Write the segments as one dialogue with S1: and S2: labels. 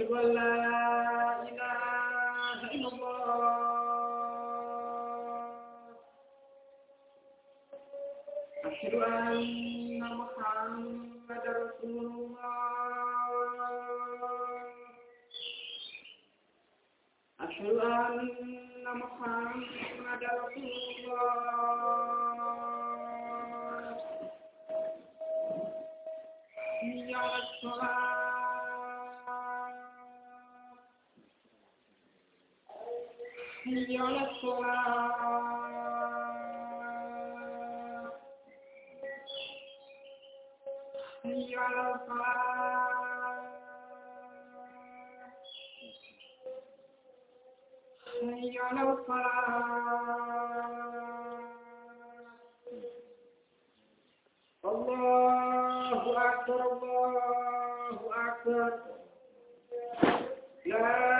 S1: Asyhadu an la ilaha illallah. أشهد أن محمد رسول الله أشهد أن محمد رسول الله حي على الصلاة حي على الصلاة حي على الفلاح حي على الفلاح الله أكبر الله أكبر لا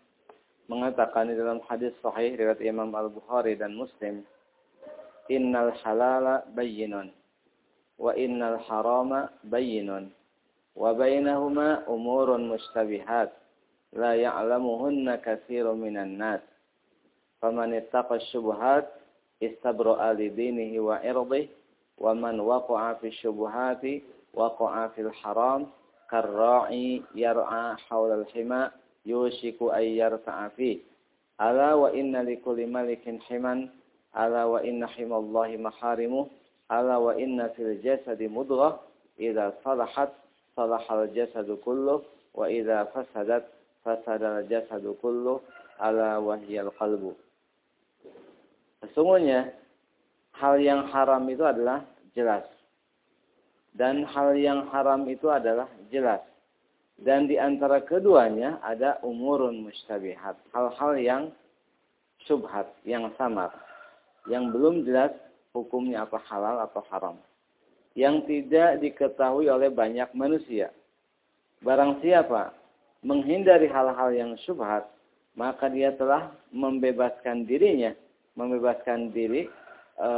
S2: mengatakan di dalam hadis sahih riwayat Imam Al Bukhari dan Muslim, Innal halala bayyinun wa innal harama bayyinun wa bainahuma umurun mustabihat la ya'lamuhunna katsirun minan nas faman ittaqa syubhat istabra'a li dinihi wa irdihi wa man waqa'a fi syubhati waqa'a fil haram karra'i yar'a hawla al-hima yushiku ay yarta'a fi ala wa inna likulli malikin himan. Ala wa inna himallahi maharimuh ala wa inna fil jasadi mudghah. Idza salahat salahal jasadu kulluh wa idza fasadat fasadal jasadu kulluh ala wahyal qalbu. Sesungguhnya hal yang haram itu adalah jelas. Dan hal yang haram itu adalah jelas. Dan di antara keduanya ada umurun mustabihat. Hal-hal yang subhat, yang samar. Yang belum jelas hukumnya apa halal atau haram. Yang tidak diketahui oleh banyak manusia. Barang siapa menghindari hal-hal yang syubhat, maka dia telah membebaskan dirinya, membebaskan diri e,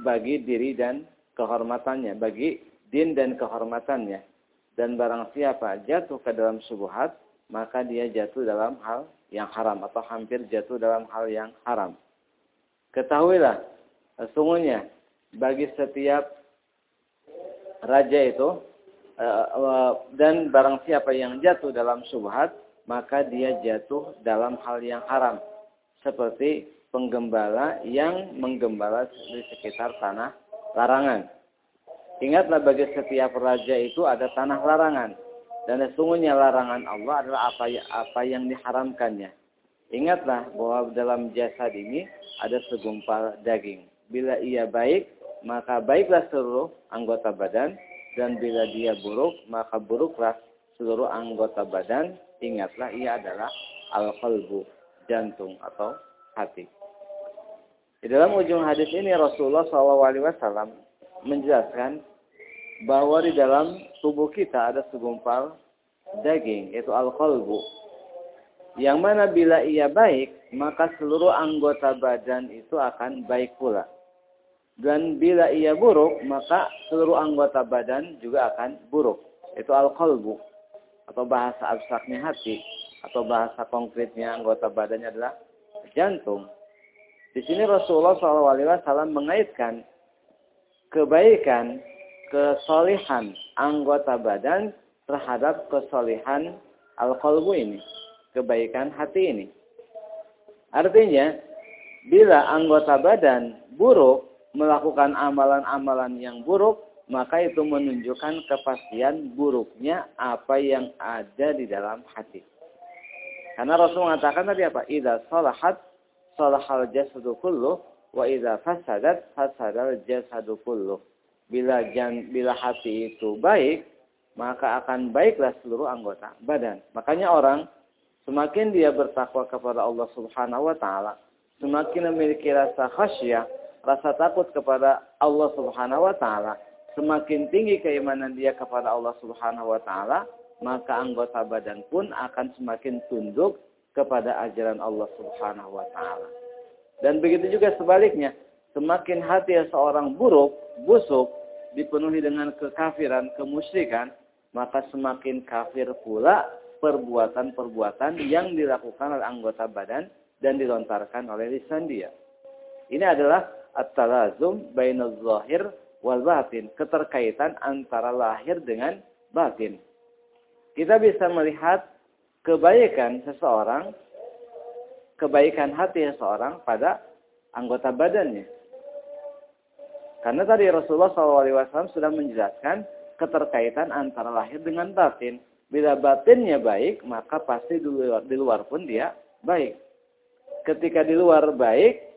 S2: bagi diri dan kehormatannya, bagi din dan kehormatannya. Dan barang siapa jatuh ke dalam syubhat, maka dia jatuh dalam hal yang haram atau hampir jatuh dalam hal yang haram. Ketahuilah, sesungguhnya bagi setiap raja itu eh, eh, dan barang siapa yang jatuh dalam subhat maka dia jatuh dalam hal yang haram seperti penggembala yang menggembala di sekitar tanah larangan. Ingatlah bagi setiap raja itu ada tanah larangan dan sesungguhnya larangan Allah adalah apa apa yang diharamkannya. Ingatlah bahwa dalam jasad ini ada segumpal daging. Bila ia baik, maka baiklah seluruh anggota badan. Dan bila dia buruk, maka buruklah seluruh anggota badan. Ingatlah ia adalah al-qalbu, jantung atau hati. Di dalam ujung hadis ini Rasulullah SAW menjelaskan bahwa di dalam tubuh kita ada segumpal daging, yaitu al-qalbu. Yang mana bila ia baik, maka seluruh anggota badan itu akan baik pula. Dan bila ia buruk, maka seluruh anggota badan juga akan buruk. Itu al-qalbu. Atau bahasa abstraknya hati. Atau bahasa konkretnya anggota badannya adalah jantung. Di sini Rasulullah SAW mengaitkan kebaikan, kesolihan anggota badan terhadap kesolihan al-qalbu ini kebaikan hati ini. Artinya, bila anggota badan buruk melakukan amalan-amalan yang buruk, maka itu menunjukkan kepastian buruknya apa yang ada di dalam hati. Karena Rasul mengatakan tadi apa? Idza salahat salahal jasadu kullu wa idza fasadat fasadal jasadu kullu. Bila jan, bila hati itu baik, maka akan baiklah seluruh anggota badan. Makanya orang Semakin dia bertakwa kepada Allah Subhanahu wa taala, semakin memiliki rasa khasyah, rasa takut kepada Allah Subhanahu wa taala, semakin tinggi keimanan dia kepada Allah Subhanahu wa taala, maka anggota badan pun akan semakin tunduk kepada ajaran Allah Subhanahu wa taala. Dan begitu juga sebaliknya, semakin hati seorang buruk, busuk, dipenuhi dengan kekafiran, kemusyrikan, maka semakin kafir pula perbuatan-perbuatan yang dilakukan oleh anggota badan dan dilontarkan oleh lisan dia. Ini adalah at-talazum bainaz zahir wal batin, keterkaitan antara lahir dengan batin. Kita bisa melihat kebaikan seseorang, kebaikan hati seseorang pada anggota badannya. Karena tadi Rasulullah SAW sudah menjelaskan keterkaitan antara lahir dengan batin. Bila batinnya baik, maka pasti di luar, di luar pun dia baik. Ketika di luar baik,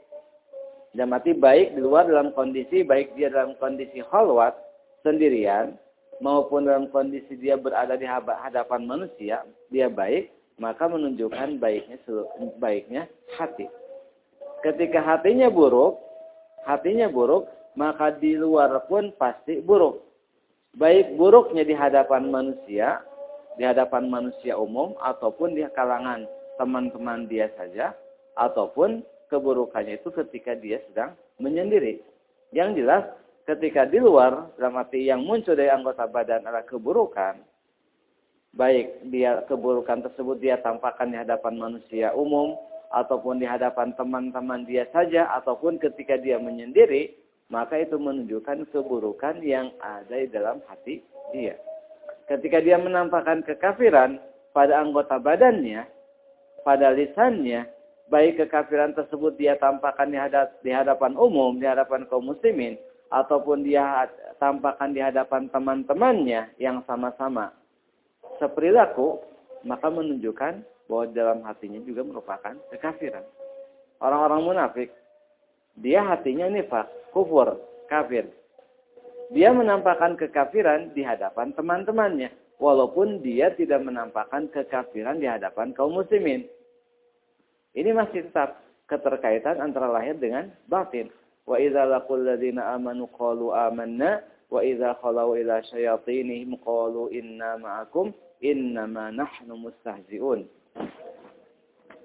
S2: dia mati baik di luar dalam kondisi, baik dia dalam kondisi khalwat, sendirian, maupun dalam kondisi dia berada di hadapan manusia, dia baik, maka menunjukkan baiknya baiknya hati. Ketika hatinya buruk, hatinya buruk, maka di luar pun pasti buruk. Baik buruknya di hadapan manusia di hadapan manusia umum ataupun di kalangan teman-teman dia saja ataupun keburukannya itu ketika dia sedang menyendiri. Yang jelas ketika di luar dalam arti yang muncul dari anggota badan adalah keburukan baik dia keburukan tersebut dia tampakkan di hadapan manusia umum ataupun di hadapan teman-teman dia saja ataupun ketika dia menyendiri maka itu menunjukkan keburukan yang ada di dalam hati dia ketika dia menampakkan kekafiran pada anggota badannya, pada lisannya, baik kekafiran tersebut dia tampakkan di, hadap, di hadapan umum, di hadapan kaum muslimin, ataupun dia tampakkan di hadapan teman-temannya yang sama-sama seperilaku, maka menunjukkan bahwa dalam hatinya juga merupakan kekafiran. Orang-orang munafik, dia hatinya nifak, kufur, kafir. Dia menampakkan kekafiran di hadapan teman-temannya. Walaupun dia tidak menampakkan kekafiran di hadapan kaum muslimin. Ini masih tetap keterkaitan antara lahir dengan batin. Wa idza laqul ladzina amanu qalu amanna wa idza khalau ila syayatinihim qalu inna ma'akum innama nahnu mustahzi'un.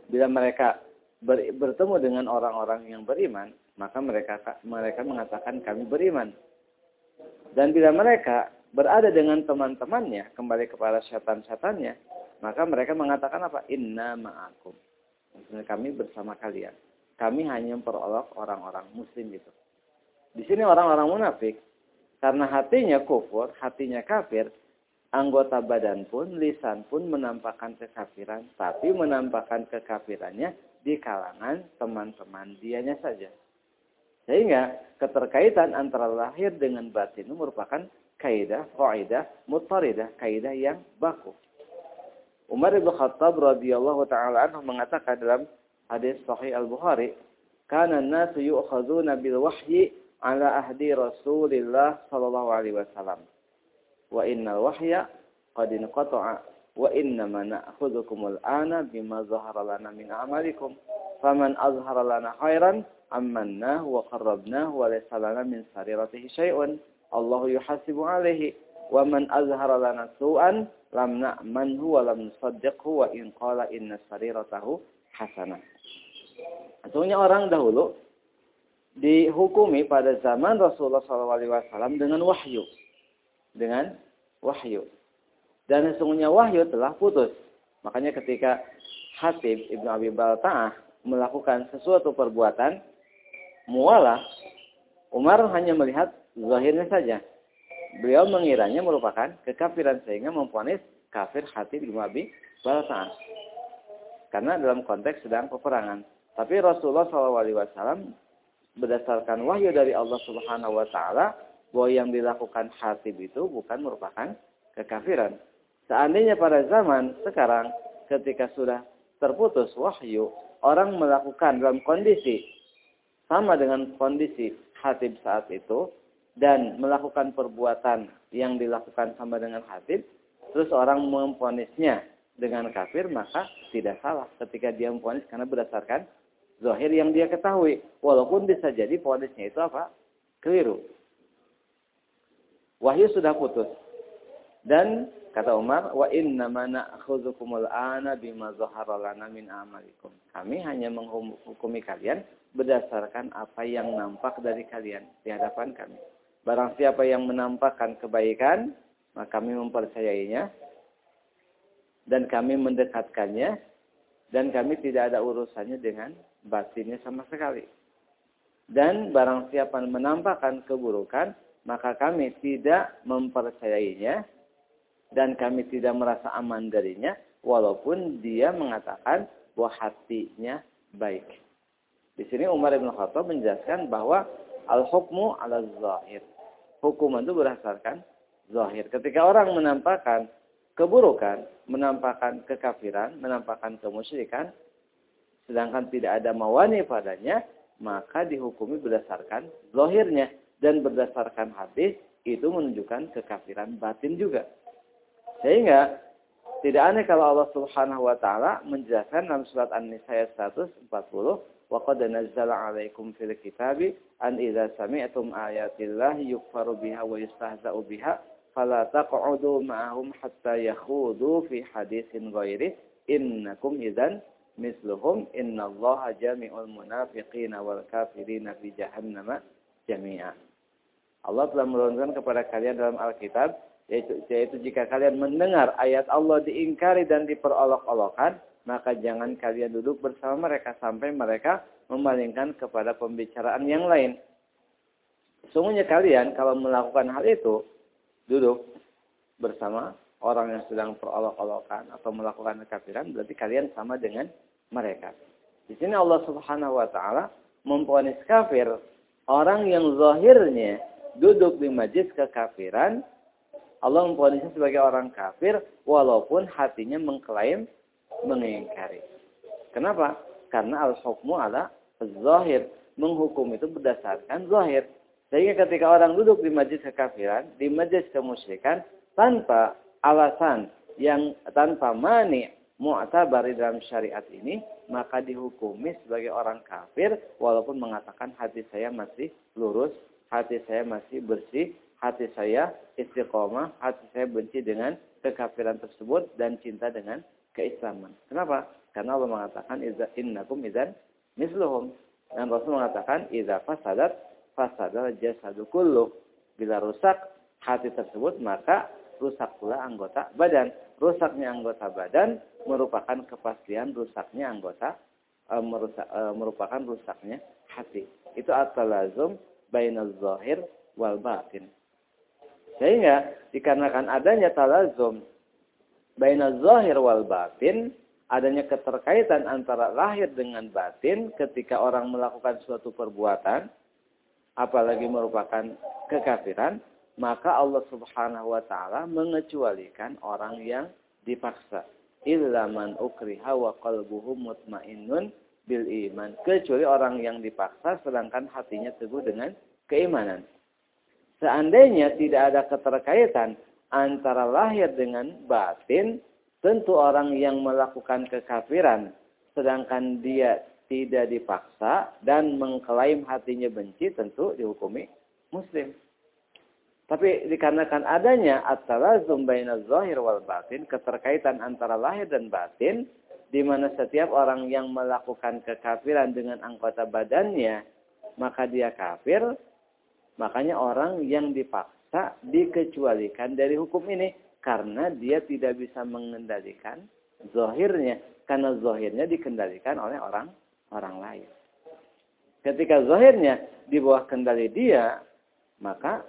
S2: Bila mereka ber, bertemu dengan orang-orang yang beriman, maka mereka mereka mengatakan kami beriman. Dan bila mereka berada dengan teman-temannya, kembali kepada setan-setannya, maka mereka mengatakan apa? Inna ma'akum. Kami bersama kalian. Kami hanya memperolok orang-orang muslim itu. Di sini orang-orang munafik, karena hatinya kufur, hatinya kafir, anggota badan pun, lisan pun menampakkan kekafiran, tapi menampakkan kekafirannya di kalangan teman-teman dianya saja. Sehingga keterkaitan antara lahir dengan batin merupakan kaidah, kaidah, mutaridah, kaidah yang baku. Umar bin Khattab radhiyallahu taala anhu mengatakan dalam hadis sahih Al-Bukhari, "Kana an-nasu bil wahyi ala ahdi Rasulillah sallallahu alaihi wasallam. Wa innal wahya qad inqata'a wa innama na'khudhukum al-ana bima zahara lana min a'malikum. Faman azhara lana khairan ammannahu wa qarrabnahu wa laysa lana min sariratihi syai'un. Allah yuhasibu alaihi wa man azhara lana su'an lam na'manhu wa lam nusaddiqhu wa in qala inna sariratahu hasanah. Sesungguhnya orang dahulu dihukumi pada zaman Rasulullah SAW dengan wahyu. Dengan wahyu. Dan sesungguhnya wahyu telah putus. Makanya ketika Hatib Ibnu Abi Balta'ah melakukan sesuatu perbuatan, mualah, Umar hanya melihat zahirnya saja beliau mengiranya merupakan kekafiran sehingga memponis kafir hati di Abi Balsa'ah. Karena dalam konteks sedang peperangan. Tapi Rasulullah SAW berdasarkan wahyu dari Allah Subhanahu Wa Taala bahwa yang dilakukan hati itu bukan merupakan kekafiran. Seandainya pada zaman sekarang ketika sudah terputus wahyu, orang melakukan dalam kondisi sama dengan kondisi hatib saat itu, dan melakukan perbuatan yang dilakukan sama dengan hadid, terus orang memponisnya dengan kafir, maka tidak salah ketika dia memponis karena berdasarkan zahir yang dia ketahui. Walaupun bisa jadi ponisnya itu apa? Keliru. Wahyu sudah putus. Dan kata Umar, wa inna mana na'khudzukumul ana bima zahara lana min amalikum. Kami hanya menghukumi kalian berdasarkan apa yang nampak dari kalian di hadapan kami. Barang siapa yang menampakkan kebaikan, maka kami mempercayainya. Dan kami mendekatkannya. Dan kami tidak ada urusannya dengan batinnya sama sekali. Dan barang siapa menampakkan keburukan, maka kami tidak mempercayainya. Dan kami tidak merasa aman darinya. Walaupun dia mengatakan bahwa hatinya baik. Di sini Umar bin Khattab menjelaskan bahwa al-hukmu ala zahir hukuman itu berdasarkan zahir. Ketika orang menampakkan keburukan, menampakkan kekafiran, menampakkan kemusyrikan, sedangkan tidak ada mawani padanya, maka dihukumi berdasarkan zahirnya. Dan berdasarkan hadis, itu menunjukkan kekafiran batin juga. Sehingga tidak aneh kalau Allah Subhanahu wa taala menjelaskan dalam surat An-Nisa ayat 140, "Wa qad nazzala 'alaikum fil kitabi an idza sami'tum ayatillahi yukfaru biha wa yastahza'u biha fala taq'udu ma'ahum hatta yakhudu fi haditsin ghairi innakum idzan misluhum innallaha jami'ul munafiqina wal kafirina fi jahannama jami'a." Allah telah menurunkan kepada kalian dalam Alkitab yaitu, yaitu jika kalian mendengar ayat Allah diingkari dan diperolok-olokkan maka jangan kalian duduk bersama mereka sampai mereka memalingkan kepada pembicaraan yang lain. Sungguhnya kalian kalau melakukan hal itu, duduk bersama orang yang sedang perolok-olokan atau melakukan kekafiran, berarti kalian sama dengan mereka. Di sini Allah Subhanahu wa taala memponis kafir orang yang zahirnya duduk di majlis kekafiran, Allah memponisnya sebagai orang kafir walaupun hatinya mengklaim mengingkari. Kenapa? Karena al-hukmu ala zahir. Menghukum itu berdasarkan zahir. Sehingga ketika orang duduk di majlis kekafiran, di majlis kemusyrikan, tanpa alasan yang tanpa mani mu'tabar dalam syariat ini, maka dihukumi sebagai orang kafir walaupun mengatakan hati saya masih lurus, hati saya masih bersih, hati saya istiqomah, hati saya benci dengan kekafiran tersebut dan cinta dengan keislaman. Kenapa? Karena Allah mengatakan innakum idzan misluhum. Dan Rasul mengatakan idza fasadat fasadal jasadu kullu. Bila rusak hati tersebut maka rusak pula anggota badan. Rusaknya anggota badan merupakan kepastian rusaknya anggota e, merusak, e, merupakan rusaknya hati. Itu at-talazum bainaz zahir wal batin. Sehingga dikarenakan adanya talazum bainaz zahir wal batin, adanya keterkaitan antara lahir dengan batin ketika orang melakukan suatu perbuatan apalagi merupakan kekafiran, maka Allah Subhanahu wa taala mengecualikan orang yang dipaksa. Illa man ukriha wa qalbuhu mutmainnun bil iman. Kecuali orang yang dipaksa sedangkan hatinya teguh dengan keimanan. Seandainya tidak ada keterkaitan antara lahir dengan batin, tentu orang yang melakukan kekafiran sedangkan dia tidak dipaksa dan mengklaim hatinya benci tentu dihukumi muslim. Tapi dikarenakan adanya at-talazum zahir wal batin, keterkaitan antara lahir dan batin, di mana setiap orang yang melakukan kekafiran dengan anggota badannya, maka dia kafir, makanya orang yang dipaksa dikecualikan dari hukum ini karena dia tidak bisa mengendalikan zahirnya karena zahirnya dikendalikan oleh orang orang lain. Ketika zahirnya di bawah kendali dia, maka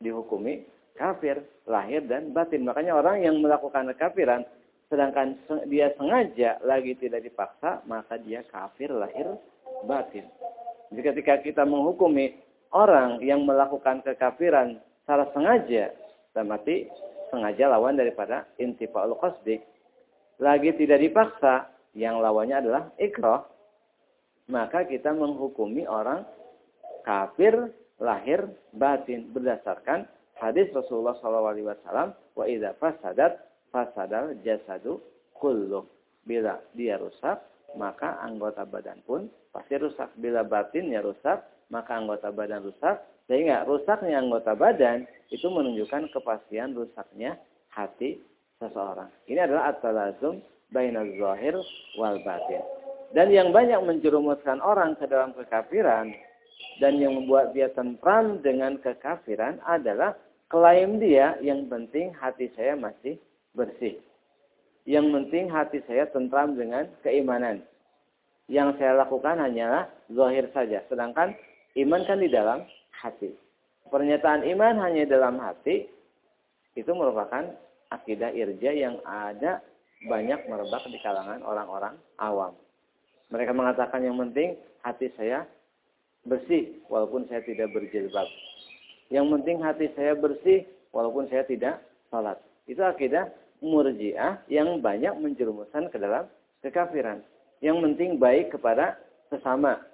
S2: dihukumi kafir lahir dan batin. Makanya orang yang melakukan kekafiran sedangkan dia sengaja lagi tidak dipaksa, maka dia kafir lahir batin. Jadi ketika kita menghukumi orang yang melakukan kekafiran secara sengaja, mati sengaja lawan daripada intifa'ul qasdi. Lagi tidak dipaksa, yang lawannya adalah ikrah, maka kita menghukumi orang kafir lahir batin berdasarkan hadis Rasulullah SAW wa idza fasadat fasadal jasadu kullu bila dia rusak maka anggota badan pun pasti rusak. Bila batinnya rusak maka anggota badan rusak sehingga rusaknya anggota badan itu menunjukkan kepastian rusaknya hati seseorang ini adalah at-talazum bainaz zahir wal batin dan yang banyak menjerumuskan orang ke dalam kekafiran dan yang membuat dia tentram dengan kekafiran adalah klaim dia yang penting hati saya masih bersih. Yang penting hati saya tentram dengan keimanan. Yang saya lakukan hanyalah zahir saja. Sedangkan iman kan di dalam hati. Pernyataan iman hanya dalam hati itu merupakan akidah irja yang ada banyak merebak di kalangan orang-orang awam. Mereka mengatakan yang penting hati saya bersih walaupun saya tidak berjilbab. Yang penting hati saya bersih walaupun saya tidak salat. Itu akidah murjiah yang banyak menjerumuskan ke dalam kekafiran. Yang penting baik kepada sesama.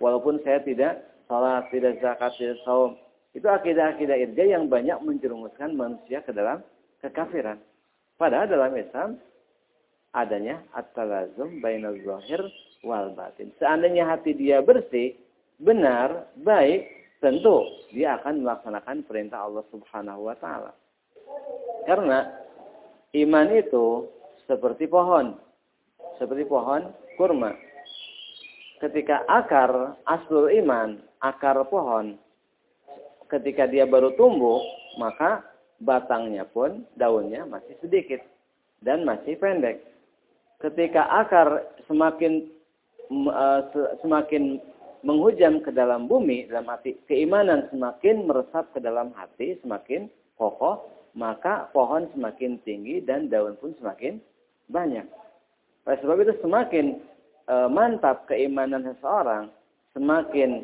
S2: Walaupun saya tidak salat, tidak zakat, tidak saum. Itu akidah-akidah irja yang banyak menjerumuskan manusia ke dalam kekafiran. Padahal dalam Islam adanya at-talazum bainal zahir wal batin. Seandainya hati dia bersih, benar, baik, tentu dia akan melaksanakan perintah Allah Subhanahu wa taala. Karena iman itu seperti pohon, seperti pohon kurma. Ketika akar aslul iman, akar pohon, ketika dia baru tumbuh, maka batangnya pun daunnya masih sedikit dan masih pendek. Ketika akar semakin uh, semakin menghujam ke dalam bumi, dalam hati, keimanan semakin meresap ke dalam hati, semakin kokoh, maka pohon semakin tinggi dan daun pun semakin banyak. Oleh sebab itu semakin e, mantap keimanan seseorang, semakin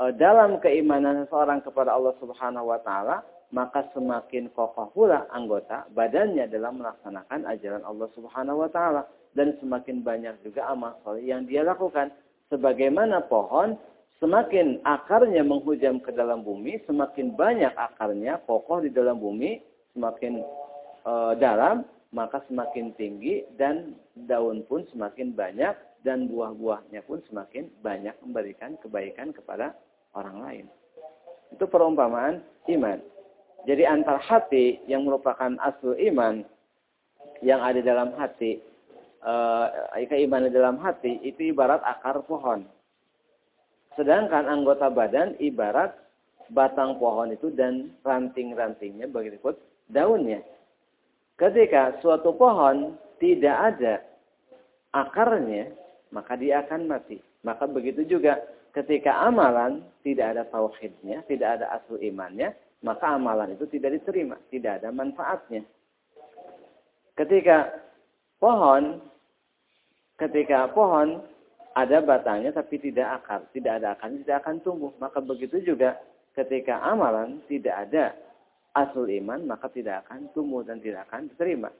S2: e, dalam keimanan seseorang kepada Allah Subhanahu wa taala, maka semakin kokoh pula anggota badannya dalam melaksanakan ajaran Allah Subhanahu wa taala dan semakin banyak juga amal soleh yang dia lakukan. Sebagaimana pohon semakin akarnya menghujam ke dalam bumi, semakin banyak akarnya kokoh di dalam bumi, semakin e, dalam, maka semakin tinggi dan daun pun semakin banyak dan buah-buahnya pun semakin banyak memberikan kebaikan kepada orang lain. Itu perumpamaan iman. Jadi antar hati yang merupakan asal iman yang ada dalam hati, e, keimanan dalam hati itu ibarat akar pohon. Sedangkan anggota badan ibarat batang pohon itu dan ranting-rantingnya begitu daunnya. Ketika suatu pohon tidak ada akarnya, maka dia akan mati. Maka begitu juga ketika amalan tidak ada tauhidnya, tidak ada asal imannya, maka amalan itu tidak diterima, tidak ada manfaatnya. Ketika pohon, ketika pohon ada batangnya tapi tidak akar, tidak ada akarnya, tidak akan tumbuh. Maka begitu juga ketika amalan tidak ada asal iman, maka tidak akan tumbuh dan tidak akan diterima.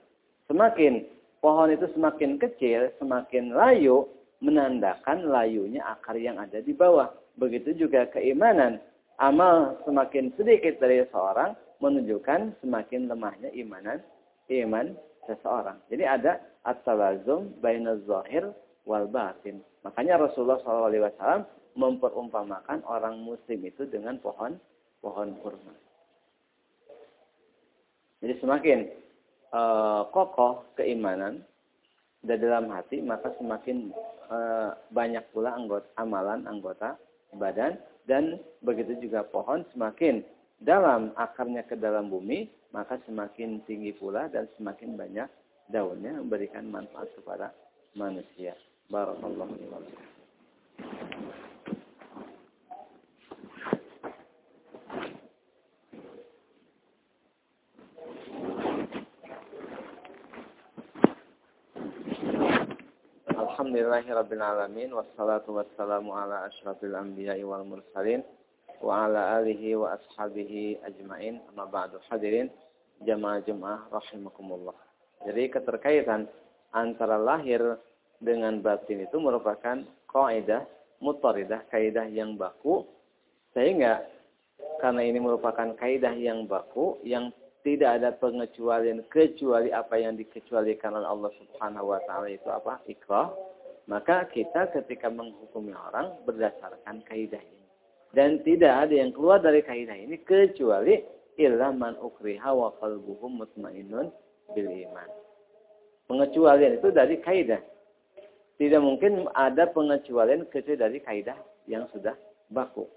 S2: Semakin pohon itu semakin kecil, semakin layu, menandakan layunya akar yang ada di bawah. Begitu juga keimanan. Amal semakin sedikit dari seorang menunjukkan semakin lemahnya imanan iman seseorang. Jadi ada at-talazum baina zahir wal batin. Makanya Rasulullah SAW memperumpamakan orang muslim itu dengan pohon pohon kurma. Jadi semakin uh, kokoh keimanan dan dalam hati, maka semakin uh, banyak pula anggota amalan anggota badan dan begitu juga pohon semakin dalam akarnya ke dalam bumi, maka semakin tinggi pula dan semakin banyak daunnya memberikan manfaat kepada manusia. Barakallahu Alhamdulillahi Rabbil Alamin Wassalatu wassalamu ala ashrafil anbiya wal mursalin Wa ala alihi wa ashabihi ajmain Amma ba'du hadirin Jamaah jemaah rahimakumullah Jadi keterkaitan antara lahir dengan batin itu merupakan kaidah mutaridah, kaidah yang baku sehingga karena ini merupakan kaidah yang baku yang tidak ada pengecualian kecuali apa yang dikecualikan oleh Allah Subhanahu wa taala itu apa? Ikrah. Maka kita ketika menghukumi orang berdasarkan kaidah ini. Dan tidak ada yang keluar dari kaidah ini kecuali illa man ukriha wa qalbuhu mutmainnun bil iman. Pengecualian itu dari kaidah. Tidak mungkin ada pengecualian kecuali dari kaidah yang sudah baku.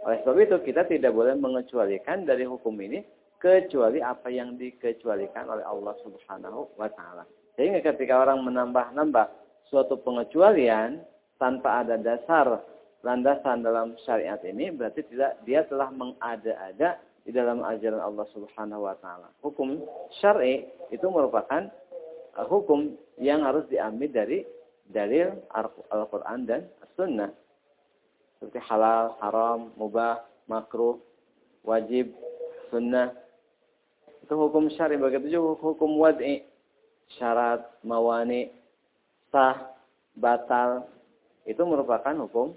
S2: Oleh sebab itu kita tidak boleh mengecualikan dari hukum ini kecuali apa yang dikecualikan oleh Allah Subhanahu wa taala. Sehingga ketika orang menambah-nambah suatu pengecualian tanpa ada dasar landasan dalam syariat ini berarti tidak dia telah mengada-ada di dalam ajaran Allah Subhanahu wa taala. Hukum syar'i itu merupakan uh, hukum yang harus diambil dari dalil Al-Qur'an dan As-Sunnah. Seperti halal, haram, mubah, makruh, wajib, sunnah itu hukum syari begitu juga hukum wad'i syarat mawani sah batal itu merupakan hukum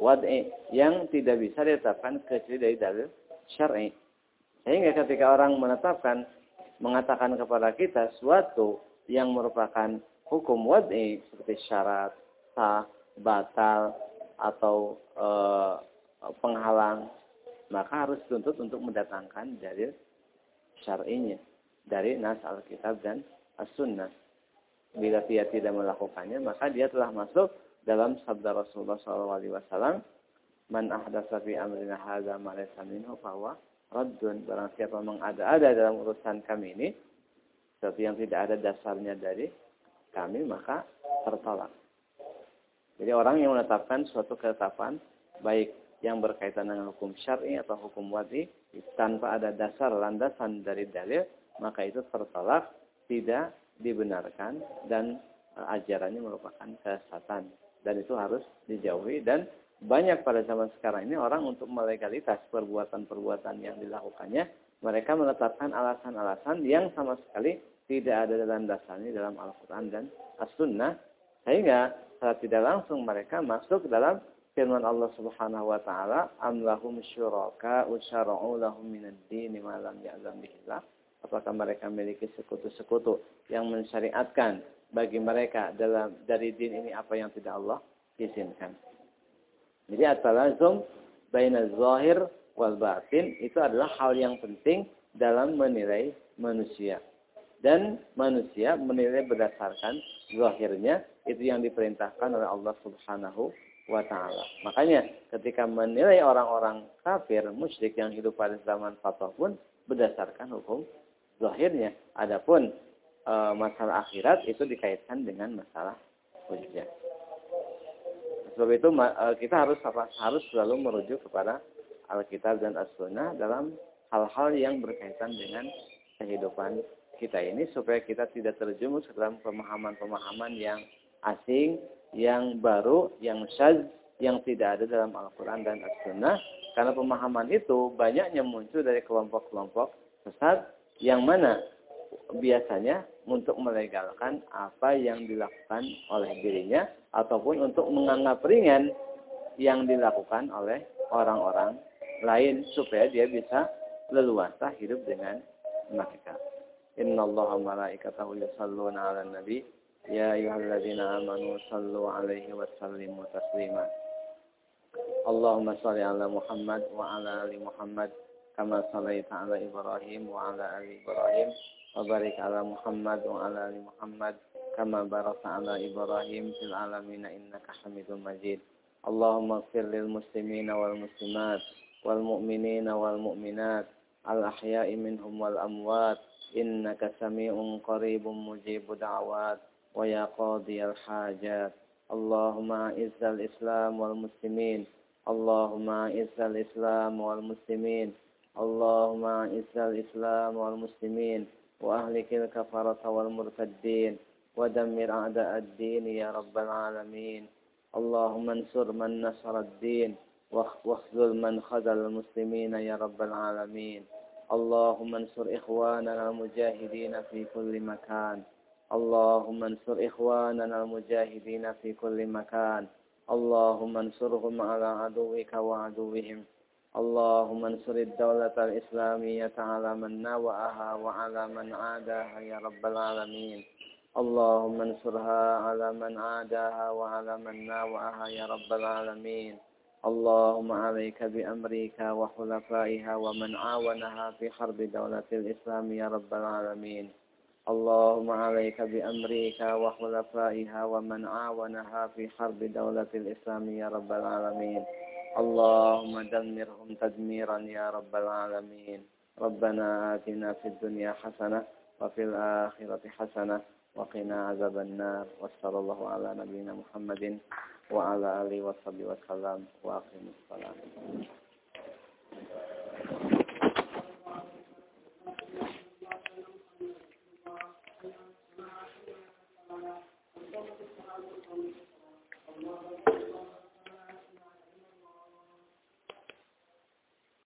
S2: wad'i yang tidak bisa ditetapkan kecuali dari dalil syar'i sehingga ketika orang menetapkan mengatakan kepada kita suatu yang merupakan hukum wad'i seperti syarat sah batal atau e, penghalang maka harus tuntut untuk mendatangkan dalil syar'inya dari nas Alkitab dan As-Sunnah. Bila dia tidak melakukannya, maka dia telah masuk dalam sabda Rasulullah SAW, Man ahdasa fi amrina hadza ma laysa minhu raddun. Barang siapa mengada-ada dalam urusan kami ini, sesuatu yang tidak ada dasarnya dari kami, maka tertolak. Jadi orang yang menetapkan suatu ketetapan, baik yang berkaitan dengan hukum syar'i atau hukum wadi, tanpa ada dasar landasan dari dalil, maka itu tertolak, tidak dibenarkan, dan e, ajarannya merupakan kesesatan. Dan itu harus dijauhi. Dan banyak pada zaman sekarang ini orang untuk melegalitas perbuatan-perbuatan yang dilakukannya, mereka menetapkan alasan-alasan yang sama sekali tidak ada dalam dasarnya dalam Al-Quran dan As-Sunnah. Sehingga secara tidak langsung mereka masuk dalam firman Allah Subhanahu wa taala, "Am lahum syuraka usyara'u lahum minad dini ma lam ya'zam bihillah?" Apakah mereka memiliki sekutu-sekutu yang mensyariatkan bagi mereka dalam dari din ini apa yang tidak Allah izinkan. Jadi at-talazum baina zahir wal batin itu adalah hal yang penting dalam menilai manusia. Dan manusia menilai berdasarkan zahirnya itu yang diperintahkan oleh Allah Subhanahu wa taala. Makanya ketika menilai orang-orang kafir musyrik yang hidup pada zaman fatwa pun berdasarkan hukum zahirnya. Adapun e, masalah akhirat itu dikaitkan dengan masalah hujjah. Sebab itu e, kita harus harus selalu merujuk kepada Alkitab dan As-Sunnah dalam hal-hal yang berkaitan dengan kehidupan kita ini supaya kita tidak terjumus dalam pemahaman-pemahaman yang asing, yang baru, yang syaz, yang tidak ada dalam Al-Quran dan As-Sunnah. Karena pemahaman itu banyaknya muncul dari kelompok-kelompok sesat yang mana biasanya untuk melegalkan apa yang dilakukan oleh dirinya ataupun untuk menganggap ringan yang dilakukan oleh orang-orang lain supaya dia bisa leluasa hidup dengan mereka. Inna Allah malaikatahu yusalluna ala nabi ya ayyuhalladzina amanu sallu alaihi wa sallimu taslima. Allahumma salli ala Muhammad wa ala ali Muhammad كما صليت على إبراهيم وعلى آل إبراهيم وبارك على محمد وعلى آل محمد كما باركت على إبراهيم في العالمين إنك حميد مجيد اللهم اغفر للمسلمين والمسلمات والمؤمنين والمؤمنات الأحياء منهم والأموات إنك سميع قريب مجيب دعوات ويا قاضي الحاجات اللهم أعز الإسلام والمسلمين اللهم أعز الإسلام والمسلمين اللهم أعز الإسلام والمسلمين وأهلك الكفرة والمرتدين ودمر أعداء الدين يا رب العالمين. اللهم انصر من نصر الدين واخذل من خذل المسلمين يا رب العالمين. اللهم انصر إخواننا المجاهدين في كل مكان. اللهم انصر إخواننا المجاهدين في كل مكان. اللهم انصرهم على عدوك وعدوهم. اللهم انصر الدولة الإسلامية على من ناوأها وعلى من عاداها يا رب العالمين اللهم انصرها على من عاداها وعلى من ناوأها يا رب العالمين اللهم عليك بأمريكا وحلفائها ومن عاونها في حرب دولة الإسلام يا رب العالمين اللهم عليك بأمريكا وخلفائها ومن عاونها في حرب دولة الإسلام يا رب العالمين اللهم دمرهم تدميرا يا رب العالمين. ربنا آتنا في الدنيا حسنة وفي الآخرة حسنة وقنا عذاب النار. وصلى الله على نبينا محمد وعلى آله وصحبه وسلم. وأقم الصلاة.